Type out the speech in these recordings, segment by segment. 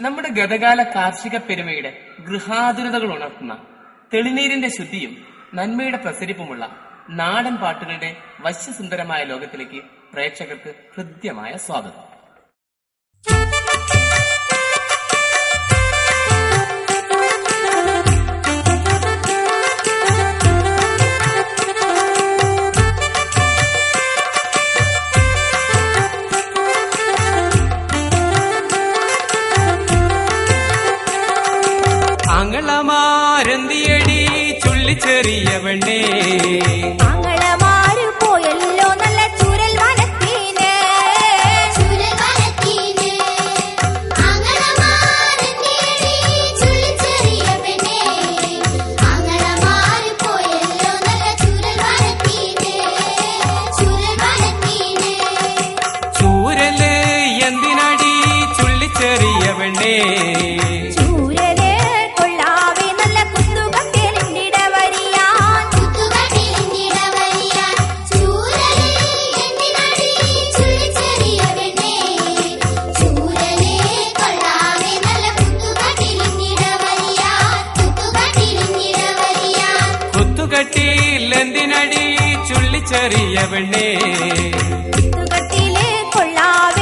നമ്മുടെ ഗതകാല കാർഷിക പെരുമയുടെ ഗൃഹാതുരതകൾ ഉണർത്തുന്ന തെളിനീരിന്റെ ശുദ്ധിയും നന്മയുടെ പ്രസരിപ്പുമുള്ള നാടൻ പാട്ടുകളുടെ വശ്യസുന്ദരമായ ലോകത്തിലേക്ക് പ്രേക്ഷകർക്ക് ഹൃദ്യമായ സ്വാഗതം. ആങ്ങളമാരന്തിയടി ചുള്ളിച്ചെറിയ പെണ്ണേ. ആങ്ങളമാര് പോയല്ലോ നല്ല ചുരൽ ചൂരൽ എന്തിനടി ചുള്ളിച്ചെറിയ പെണ്ണേ. ചുള്ളിച്ചെറിയ പെണ്ണേ? കൊള്ളാവേ.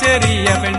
செறியவள்